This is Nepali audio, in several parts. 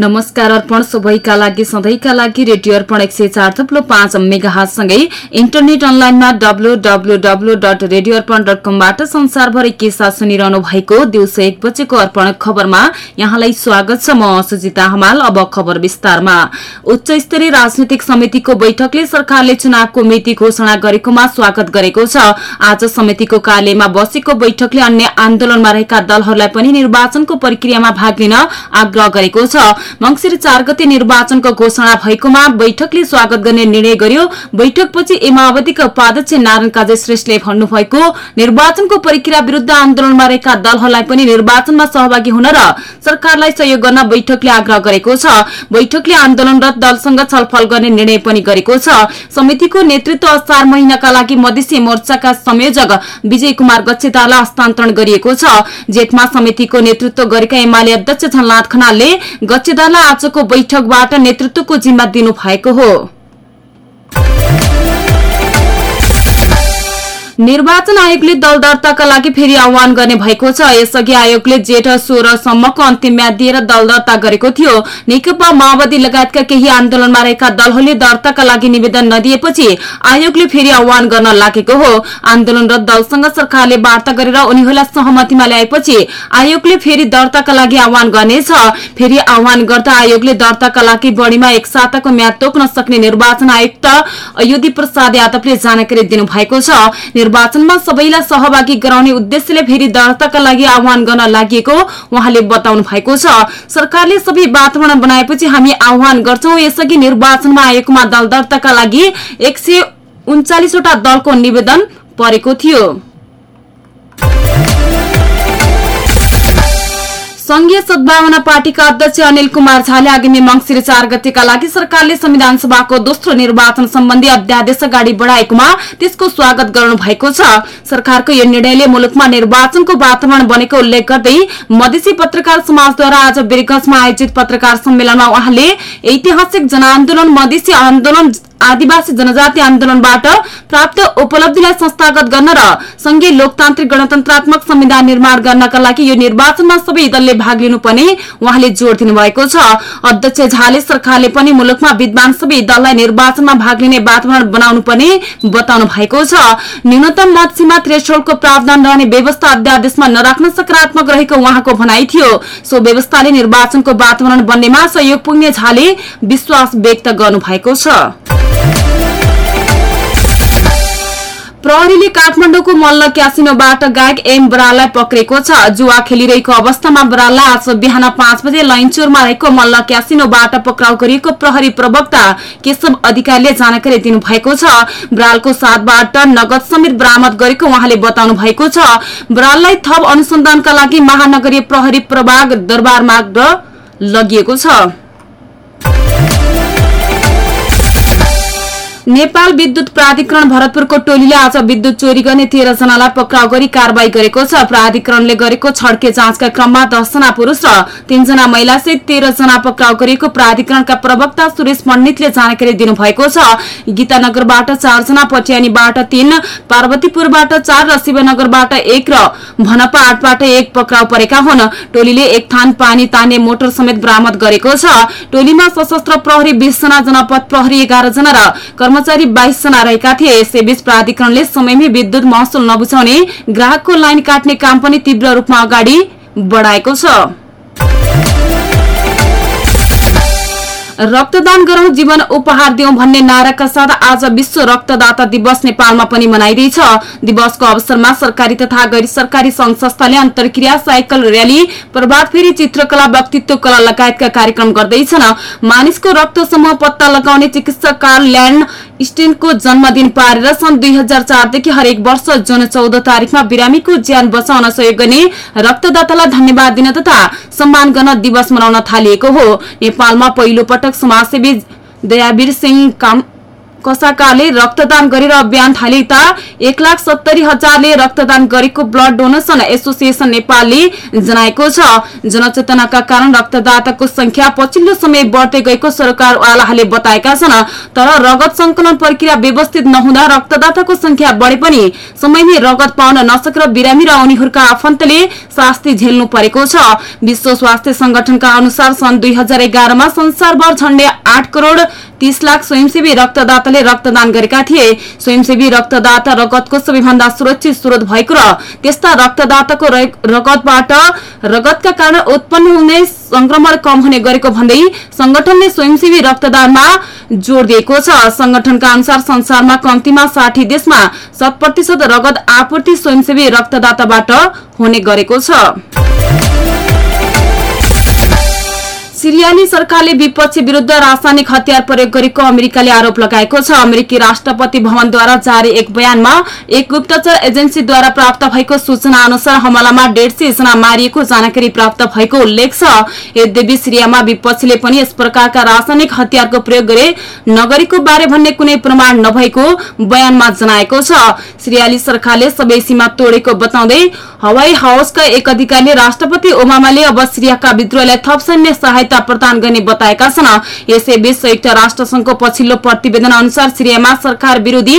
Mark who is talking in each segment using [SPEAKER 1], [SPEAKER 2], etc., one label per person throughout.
[SPEAKER 1] नमस्कार अर्पण सबैका लागि सधैँका लागि रेडियो अर्पण एक सय चार थप्लो पाँच मेगाहासँगै इन्टरनेट अनलाइनमा W W W dot radio Arpan dot कमबाट संसारभरि के साथ सुनिरहनु भएको दिउँसो एक बजेको अर्पण खबरमा यहाँलाई स्वागत छ। म सुजिता हमाल अब खबर विस्तारमा। उच्च स्तरीय राजनैतिक समितिको बैठकले सरकारले चुनावको मिति घोषणा गरेकोमा स्वागत गरेको छ। आज समितिको कार्यालयमा बसेको बैठकले अन्य आन्दोलनमा रहेका दलहरूलाई पनि निर्वाचनको प्रक्रियामा भाग लिन आग्रह गरेको छ। मंगिर चार गते निर्वाचनको घोषणा भएकोमा बैठकले स्वागत गर्ने निर्णय गर्यो। बैठकपछि ए उपाध्यक्ष नारायण काजय श्रेष्ठले भन्नुभएको निर्वाचनको प्रक्रिया विरूद्ध आन्दोलनमा रहेका दलहरूलाई पनि निर्वाचनमा सहभागी हुन र सरकारलाई सहयोग गर्न बैठकले आग्रह गरेको छ। बैठकले आन्दोलनरत दलसँग छलफल गर्ने निर्णय पनि गरेको छ। समितिको नेतृत्व चार महिनाका लागि मधेसी मोर्चाका संयोजक विजय कुमार गच्छेदारलाई हस्तान्तरण गरिएको छ। जेठमा समितिको नेतृत्व गरेका एमाले अध्यक्ष झलनाथ खनालले गच्छेदारलाई आजको बैठकबाट नेतृत्वको जिम्मा दिनु भएको हो। निर्वाचन आयोगले दल दर्ताका लागि फेरि आह्वान गर्ने भएको छ। यसअघि आयोगले जेठ सोह्रसम्मको अन्तिम म्याद दिएर दल दर्ता गरेको थियो। नेकपा माओवादी लगायतका केही आन्दोलनमा रहेका दलहरूले दर्ताका लागि निवेदन नदिएपछि आयोगले फेरि आह्वान गर्न लागेको हो। आन्दोलनरत दलसँग सरकारले वार्ता गरेर उनीहरूलाई सहमतिमा ल्याएपछि आयोगले फेरि दर्ताका लागि आह्वान गर्नेछ। फेरि आह्वान गर्दा आयोगले दर्ताका लागि बढ़ीमा एक साताको म्याद तोक्न सक्ने निर्वाचन आयुक्त अयोधी प्रसाद यादवले जानकारी दिनुभएको छ। निर्वाचनमा सबैलाई सहभागी गराउने उद्देश्यले फेरि दर्ताका लागि आह्वान गर्न लागि उहाँले बताउनु भएको छ। सरकारले सबै वातावरण बनाएपछि हामी आह्वान गर्छौं। यसअघि निर्वाचनमा आएकोमा दल दर्ताका लागि एक सय उन्चालिसवटा दलको निवेदन परेको थियो। संघीय सद्भावना पार्टीका अध्यक्ष अनिल कुमार झाले आगामी मंगिर चार गतेका लागि सरकारले संविधान सभाको दोस्रो निर्वाचन सम्बन्धी अध्यादेश अगाडि बढ़ाएकोमा त्यसको स्वागत गर्नु भएको छ। सरकारको यो निर्णयले मुलुकमा निर्वाचनको वातावरण बनेको उल्लेख गर्दै मधेसी पत्रकार समाजद्वारा आज बिरगंजमा आयोजित पत्रकार सम्मेलनमा उहाँले ऐतिहासिक जनआन्दोलन मधेसी आन्दोलन आदिवासी जनजाति आन्दोलनबाट प्राप्त उपलब्धिलाई संस्थागत गर्न र संघीय लोकतान्त्रिक गणतन्त्रात्मक संविधान निर्माण गर्नका लागि यो निर्वाचनमा सबै दलले भाग लिनुपर्ने उहाँले जोड़ दिनुभएको छ। अध्यक्ष झाले सरकारले पनि मुलुकमा विद्वान सबै दललाई निर्वाचनमा भाग लिने वातावरण बनाउनु पर्ने बताउनु भएको छ। न्यूनतम मत सीमा थ्रेसोल्डको प्रावधान रहने व्यवस्था अध्यादेशमा नराख्न सकारात्मक रहेको उहाँको भनाइ थियो। सो व्यवस्थाले निर्वाचनको वातावरण बन्नेमा सहयोग पुग्ने झाले विश्वास व्यक्त गर्नु भएको छ। प्रहरीले काठमाडौँको मल्ल क्यासिनोबाट गायक एम बराललाई पक्रेको छ। जुवा खेलिरहेको अवस्थामा बराललाई आज बिहान पाँच बजे लैनचोरमा रहेको मल्ल क्यासिनोबाट पक्राउ गरिएको प्रहरी प्रवक्ता केशव अधिकारीले जानकारी दिनुभएको छ। बरालको साथबाट नगद समेत बरामद गरेको उहाँले बताउनु भएको छ। बराललाई थप अनुसन्धानका लागि महानगरीय प्रहरी प्रभाग दरबार मार्ग लगिएको छ। नेपाल विद्युत प्राधिकरण भरतपुरको टोलीले आज विद्युत चोरी गर्ने तेह्र जनालाई पक्राउ गरी कारवाही गरेको छ। प्राधिकरणले गरेको छड्के जाँचका क्रममा दसजना पुरूष र तीनजना महिला सहित तेह्र जना पक्राउ गरेको प्राधिकरणका प्रवक्ता सुरेश पण्डितले जानकारी दिनुभएको छ। गीतानगरबाट चारजना पटियानीबाट तीन पार्वतीपुरबाट चार र शिवनगरबाट एक र भनपा आठबाट एक पक्राउ परेका हुन्। टोलीले एक थान पानी तान्ने मोटर समेत बरामद गरेको छ। टोलीमा सशस्त्र प्रहरी बीसजना जनपद प्रहरी एघार जना र कर्मचारी बाइसजना रहेका थिए। यसैबीच प्राधिकरणले समयमै विद्युत महसुल नबुझाउने ग्राहकको लाइन काट्ने काम पनि तीव्र रूपमा अगाडि बढाएको छ। रक्तदान गरौं जीवन उपहार दिउँ भन्ने नाराका साथ आज विश्व रक्तदाता दिवस नेपालमा पनि मनाइँदैछ। दिवसको अवसरमा सरकारी तथा गैर सरकारी संघ संस्थाले अन्तर्क्रिया साइकल र्याली प्रभात फेरि चित्रकला व्यक्तित्व कला लगायतका कार्यक्रम गर्दैछन्। मानिसको रक्त समूह पत्ता लगाउने चिकित्सक कार्ल ल्यान्ड स्टेनको जन्मदिन पारेर सन् दुई हजार चारदेखि हरेक वर्ष जुन चौध तारिकमा बिरामीको ज्यान बचाउन सहयोग गर्ने रक्तदातालाई धन्यवाद दिन तथा सम्मान गर्न दिवस मनाउन थालिएको हो। नेपालमा पहिलो पटक समाजसेवी दयावीर सिंह कसाकाले रक्तदान गरेर अभियान थालेता एक लाख सत्तरी हजारले रक्तदान गरेको ब्लड डोनेसन एसोसिएसन नेपालले जनाएको छ। जनचेतनाका कारण रक्तदाताको संख्या पछिल्लो समय बढ्दै गएको सरकारवालाहरूले बताएका छन्। तर रगत संकलन प्रक्रिया व्यवस्थित नहुँदा रक्तदाताको संख्या बढे पनि समयमै रगत पाउन नसकेर बिरामी र उनीहरूका आफन्तले शास्ति झेल्नु परेको छ। विश्व स्वास्थ्य संगठनका अनुसार सन् दुई हजार एघारमा संसारभर झण्डै आठ करोड़ तीस लाख स्वयंसेवी रक्तदाताले रक्तदान गरेका थिए। स्वयंसेवी रक्तदाता रगतको सबैभन्दा सुरक्षित स्रोत भएको र त्यस्ता रक्तदाताको रगतबाट रगतका कारण उत्पन्न हुने संक्रमण कम हुने गरेको भन्दै संगठनले स्वयंसेवी रक्तदानमा जोड़ दिएको छ। संगठनका अनुसार संसारमा कम्तीमा साठी देशमा शत प्रतिशत रगत आपूर्ति स्वयंसेवी रक्तदाताबाट हुने गरेको छ। सिरियाली सरकारले विपक्षी विरूद्ध रासायनिक हतियार प्रयोग गरेको अमेरिकाले आरोप लगाएको छ। अमेरिकी राष्ट्रपति भवनद्वारा जारी एक बयानमा एक गुप्तचर एजेन्सीद्वारा प्राप्त भएको सूचना अनुसार हमलामा डेढ सय जना मारिएको जानकारी प्राप्त भएको उल्लेख छ। यद्यपि सिरियामा विपक्षीले पनि यस प्रकारका रासायनिक हतियारको प्रयोग गरे नगरेको बारे भन्ने कुनै प्रमाण नभएको बयानमा जनाएको छ। सिरियाली सरकारले सबै सीमा तोडेको बताउँदै हवाई हाउसका एक अधिकारीले राष्ट्रपति ओबामाले अब सिरियाका विद्रोहलाई थप सैन्य सहायता सहायता प्रदान गर्ने बताएका छन्। यसैबीच संयुक्त राष्ट्र संघको पछिल्लो प्रतिवेदन अनुसार सिरियामा सरकार विरोधी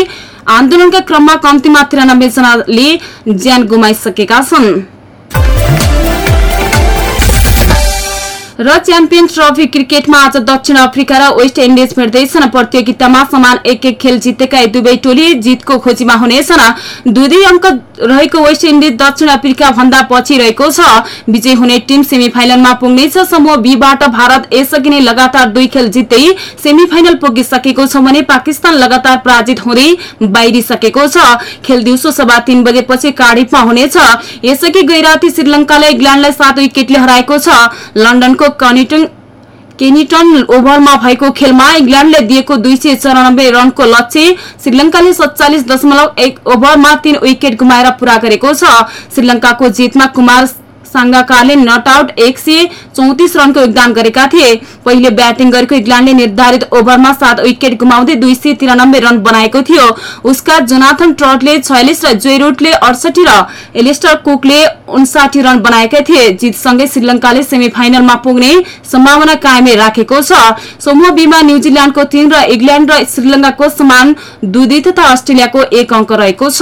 [SPEAKER 1] आन्दोलनका क्रममा कम्तीमा तिरानब्बे जनाले ज्यान गुमाइसकेका छन्। र च्याम्पियन ट्रफी क्रिकेटमा आज दक्षिण अफ्रिका र वेस्ट इन्डिज भेट्दैछन् प्रतियोगितामा समान एक एक खेल जितेका दुवै टोली जितको खोजीमा हुनेछन् दुई दुई अङ्क रहेको वेस्ट इन्डिज दक्षिण अफ्रिका भन्दा पछि रहेको छ। विजय हुने टिम सेमी फाइनलमा पुग्नेछ। समूह बीबाट भारत यसअघि नै लगातार दुई खेल जित्दै सेमी फाइनल पुगिसकेको छ भने पाकिस्तान लगातार पराजित हुँदै बाहिरिसकेको छ। खेल दिउँसो सभा तीन बजेपछि कार्डिफमा हुनेछ। यसअघि गैराती श्रीलंकाले इङ्ल्याण्डलाई सात विकेटले हराएको छ। लन्डनको कनिटन केनिटन ओभरमा भएको खेलमा इङ्ल्याण्डले दिएको दुई सय चौरानब्बे रनको लक्ष्य श्रीलंकाले सत्तालिस दशमलव एक ओभरमा तीन विकेट गुमाएर पूरा गरेको छ। श्रीलंकाको जितमा कुमार साङ्गाकारले नट आउट एक सय चौतिस रनको योगदान गरेका थिए। पहिले ब्याटिङ गरेको इङ्ल्याण्डले निर्धारित ओभरमा सात विकेट गुमाउँदै दुई सय तिरानब्बे रन बनाएको थियो। उसका जोनाथन ट्रटले छयालिस र जोइरुटले अडसठी र एलिस्टर कुकले उन्साठी रन बनाएका थिए। जितसँगै श्रीलंकाले सेमी फाइनलमा पुग्ने सम्भावना कायमै राखेको छ। समूह बीमा न्यूजील्याण्डको तीन र इङ्ल्याण्ड र श्रीलंकाको समान दुई तथा अस्ट्रेलियाको एक अङ्क रहेको छ।